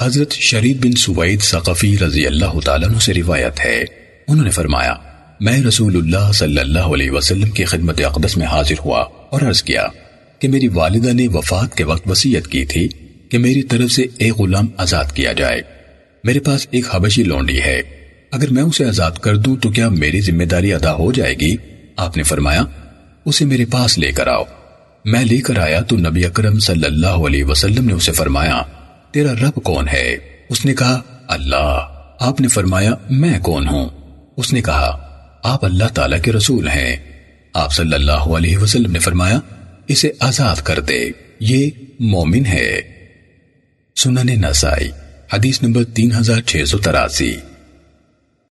حضرت شرید بن سوید ثقفی رضی اللہ تعالیٰ عنہ سے روایت ہے۔ انہوں نے فرمایا، میں رسول اللہ صلی اللہ علیہ وسلم کی خدمت اقدس میں حاضر ہوا اور عرض کیا کہ میری والدہ نے وفات کے وقت وسیعت کی تھی کہ میری طرف سے ایک غلام آزاد کیا جائے۔ میرے پاس ایک حبشی لونڈی ہے۔ اگر میں اسے آزاد کر دوں تو کیا میری ذمہ داری ادا ہو جائے گی؟ آپ نے فرمایا، اسے میرے پاس لے کر آؤ۔ میں لے کر آیا تو نبی اکرم صلی اللہ علیہ وسلم نے اسے فرمایا تیرا رب کون ہے؟ اس نے کہا، اللہ۔ آپ نے فرمایا، میں کون ہوں؟ اس نے کہا، آپ اللہ تعالیٰ کے رسول ہیں۔ آپ صلی اللہ علیہ وسلم نے فرمایا، اسے آزاد کر دے۔ یہ مومن ہے۔ سنن نسائی، حدیث نمبر تین ہزار چھ سو تراسی۔